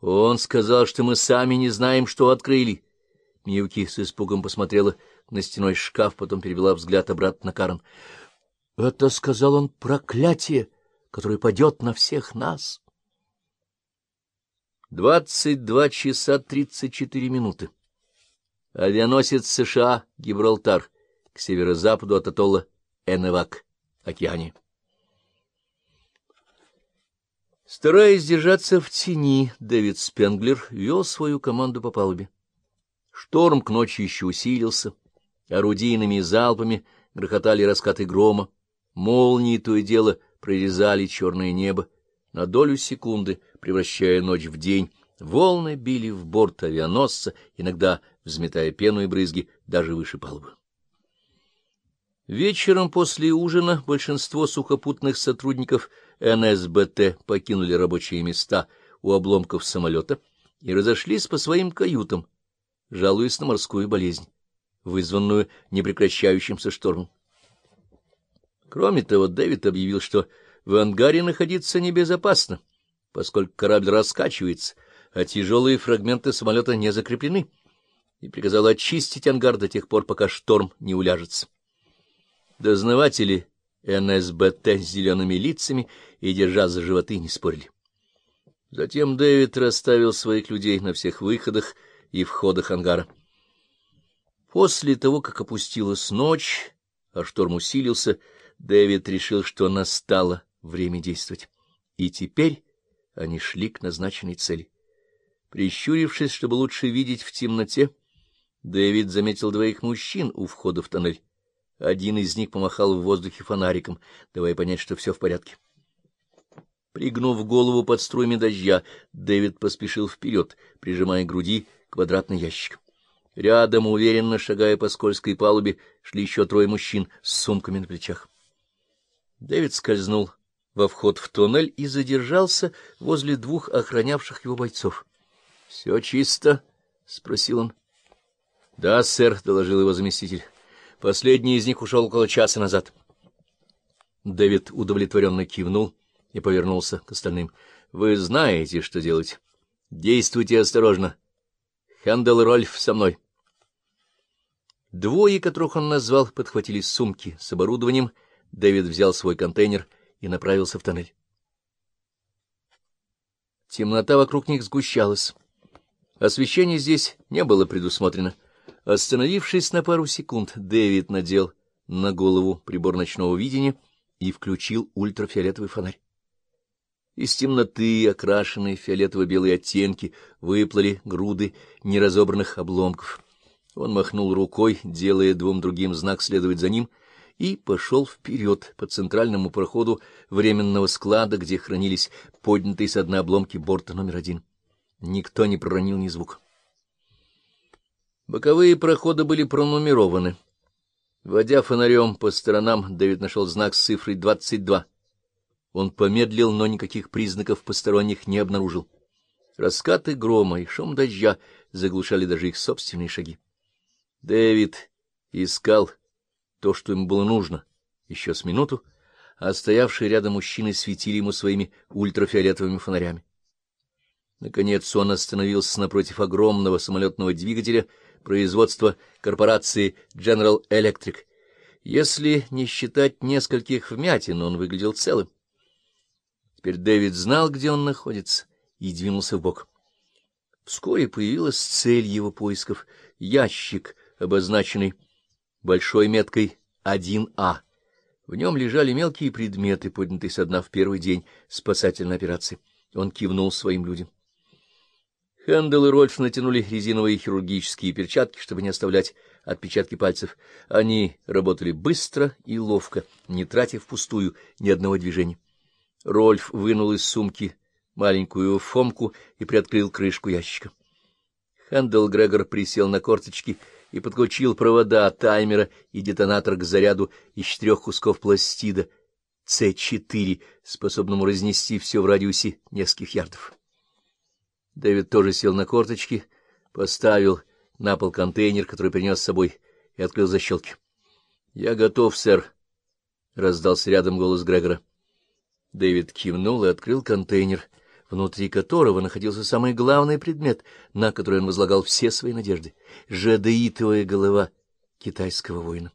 Он сказал, что мы сами не знаем, что открыли. Миюки с испугом посмотрела на стеной шкаф, потом перевела взгляд обратно на Карен. — Это, — сказал он, — проклятие, которое падет на всех нас. Двадцать два часа тридцать четыре минуты. Авианосец США «Гибралтар» к северо-западу от атолла Эневак, океане. Стараясь держаться в тени, Дэвид Спенглер вел свою команду по палубе. Шторм к ночи еще усилился, орудийными залпами грохотали раскаты грома, молнии то и дело прорезали черное небо, на долю секунды превращая ночь в день, волны били в борт авианосца, иногда взметая пену и брызги даже выше палубы. Вечером после ужина большинство сухопутных сотрудников НСБТ покинули рабочие места у обломков самолета и разошлись по своим каютам, жалуясь на морскую болезнь, вызванную непрекращающимся штормом. Кроме того, Дэвид объявил, что в ангаре находиться небезопасно, поскольку корабль раскачивается, а тяжелые фрагменты самолета не закреплены, и приказал очистить ангар до тех пор, пока шторм не уляжется. Дознаватели НСБТ с зелеными лицами и, держа за животы, не спорили. Затем Дэвид расставил своих людей на всех выходах и входах ангара. После того, как опустилась ночь, а шторм усилился, Дэвид решил, что настало время действовать. И теперь они шли к назначенной цели. Прищурившись, чтобы лучше видеть в темноте, Дэвид заметил двоих мужчин у входа в тоннель. Один из них помахал в воздухе фонариком, давая понять, что все в порядке. Пригнув голову под струями дождя, Дэвид поспешил вперед, прижимая к груди квадратный ящик. Рядом, уверенно шагая по скользкой палубе, шли еще трое мужчин с сумками на плечах. Дэвид скользнул во вход в туннель и задержался возле двух охранявших его бойцов. — Все чисто? — спросил он. — Да, сэр, — доложил его заместитель. Последний из них ушел около часа назад. Дэвид удовлетворенно кивнул и повернулся к остальным. — Вы знаете, что делать. Действуйте осторожно. Хэндл и Рольф со мной. Двое, которых он назвал, подхватили сумки с оборудованием. Дэвид взял свой контейнер и направился в тоннель. Темнота вокруг них сгущалась. Освещение здесь не было предусмотрено. Остановившись на пару секунд, Дэвид надел на голову прибор ночного видения и включил ультрафиолетовый фонарь. Из темноты, окрашенные фиолетово-белые оттенки, выплыли груды неразобранных обломков. Он махнул рукой, делая двум другим знак следовать за ним, и пошел вперед по центральному проходу временного склада, где хранились поднятые со дна обломки борта номер один. Никто не проронил ни звука. Боковые проходы были пронумерованы. Водя фонарем по сторонам, Дэвид нашел знак с цифрой 22. Он помедлил, но никаких признаков посторонних не обнаружил. Раскаты грома и шум дождя заглушали даже их собственные шаги. Дэвид искал то, что ему было нужно, еще с минуту, а стоявшие рядом мужчины светили ему своими ультрафиолетовыми фонарями. Наконец он остановился напротив огромного самолетного двигателя — производства корпорации General Electric. Если не считать нескольких вмятин, он выглядел целым. Теперь Дэвид знал, где он находится, и двинулся в бок. Вскоре появилась цель его поисков — ящик, обозначенный большой меткой 1А. В нем лежали мелкие предметы, поднятые со дна в первый день спасательной операции. Он кивнул своим людям. Хэндл и Рольф натянули резиновые хирургические перчатки, чтобы не оставлять отпечатки пальцев. Они работали быстро и ловко, не тратя впустую ни одного движения. Рольф вынул из сумки маленькую фомку и приоткрыл крышку ящика. Хэндл Грегор присел на корточки и подключил провода, таймера и детонатор к заряду из четырех кусков пластида С4, способному разнести все в радиусе нескольких ярдов. Дэвид тоже сел на корточки, поставил на пол контейнер, который принес с собой, и открыл защелки. — Я готов, сэр, — раздался рядом голос Грегора. Дэвид кивнул и открыл контейнер, внутри которого находился самый главный предмет, на который он возлагал все свои надежды — жадеитовая голова китайского воина.